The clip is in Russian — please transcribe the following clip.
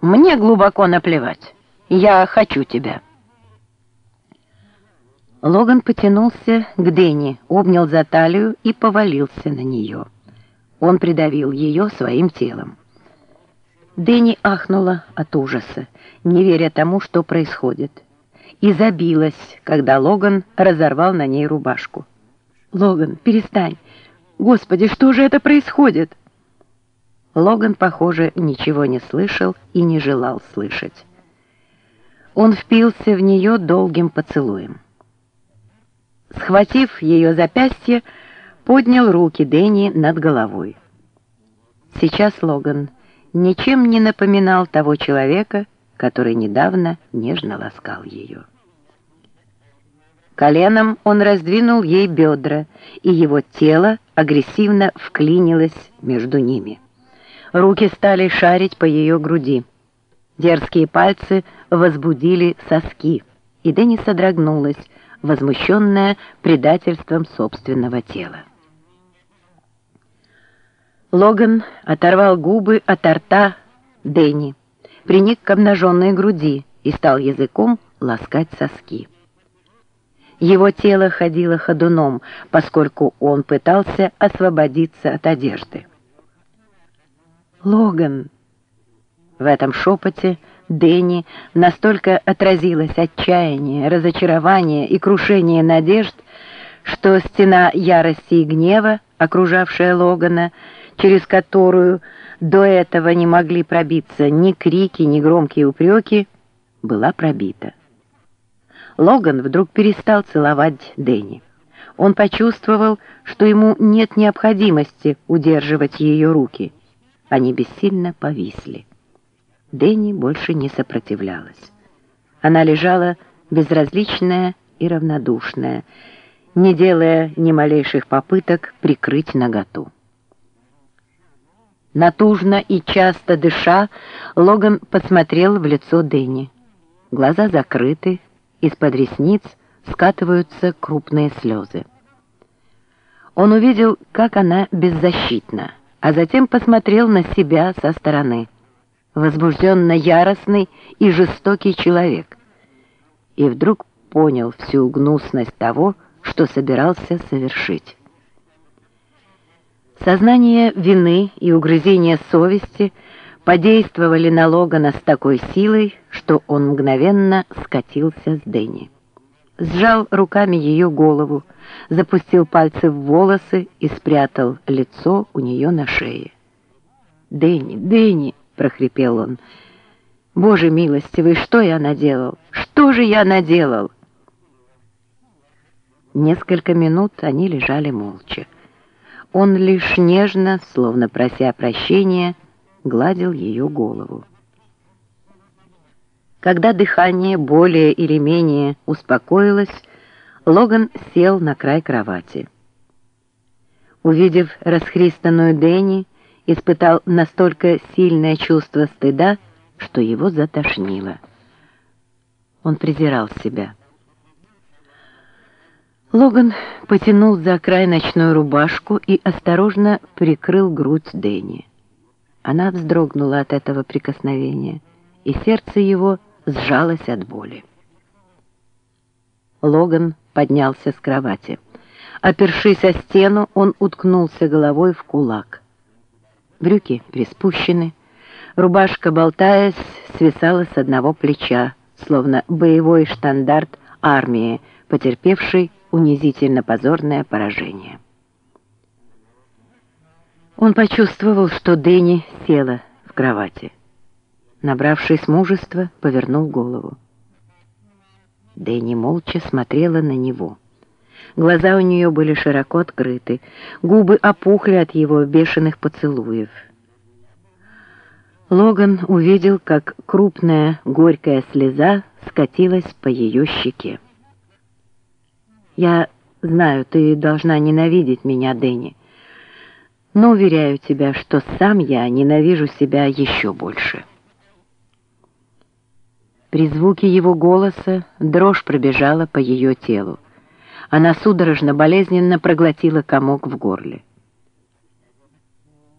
Мне глубоко наплевать. Я хочу тебя». Логан потянулся к Дэнни, обнял за талию и повалился на нее. Он придавил ее своим телом. Дэнни ахнула от ужаса, не веря тому, что происходит, и забилась, когда Логан разорвал на ней рубашку. «Логан, перестань! Господи, что же это происходит?» Логан, похоже, ничего не слышал и не желал слышать. Он впился в нее долгим поцелуем. Схватив ее запястье, поднял руки Дэнни над головой. Сейчас Логан ничем не напоминал того человека, который недавно нежно ласкал ее. Коленом он раздвинул ей бедра, и его тело агрессивно вклинилось между ними. Руки стали шарить по ее груди. Дерзкие пальцы возбудили соски, и Дэнни содрогнулась, возмущенная предательством собственного тела. Логан оторвал губы от рта Дэнни, приник к обнаженной груди и стал языком ласкать соски. Его тело ходило ходуном, поскольку он пытался освободиться от одежды. «Логан!» В этом шепоте Дэнни настолько отразилось отчаяние, разочарование и крушение надежд, что стена ярости и гнева, окружавшая Логана, через которую до этого не могли пробиться ни крики, ни громкие упреки, была пробита. Логан вдруг перестал целовать Дэнни. Он почувствовал, что ему нет необходимости удерживать ее руки. Они бессильно повисли. Дэнни больше не сопротивлялась. Она лежала безразличная и равнодушная, не делая ни малейших попыток прикрыть наготу. Натужно и часто дыша, Логан посмотрел в лицо Дэнни. Глаза закрыты, из-под ресниц скатываются крупные слезы. Он увидел, как она беззащитна, а затем посмотрел на себя со стороны возбужденно яростный и жестокий человек, и вдруг понял всю гнусность того, что собирался совершить. Сознание вины и угрызение совести подействовали на Логана с такой силой, что он мгновенно скатился с Дэнни. Сжал руками ее голову, запустил пальцы в волосы и спрятал лицо у нее на шее. «Дэнни, Дэнни!» — прохрипел он. «Боже милостивый, что я наделал? Что же я наделал?» Несколько минут они лежали молча. Он лишь нежно, словно прося прощения, гладил ее голову. Когда дыхание более или менее успокоилось, Логан сел на край кровати. Увидев расхристанную Дэнни, испытал настолько сильное чувство стыда, что его затошнило. Он презирал себя. Логан потянул за край ночную рубашку и осторожно прикрыл грудь Дэнни. Она вздрогнула от этого прикосновения, и сердце его сжалось от боли. Логан поднялся с кровати. Опершись о стену, он уткнулся головой в кулак. Брюки приспущены, рубашка, болтаясь, свисала с одного плеча, словно боевой штандарт армии, потерпевшей унизительно позорное поражение. Он почувствовал, что Дэнни села в кровати. Набравшись мужества, повернул голову. Дэнни молча смотрела на него. Глаза у нее были широко открыты, губы опухли от его бешеных поцелуев. Логан увидел, как крупная горькая слеза скатилась по ее щеке. «Я знаю, ты должна ненавидеть меня, Дэнни, но уверяю тебя, что сам я ненавижу себя еще больше». При звуке его голоса дрожь пробежала по ее телу. Она судорожно, болезненно проглотила комок в горле.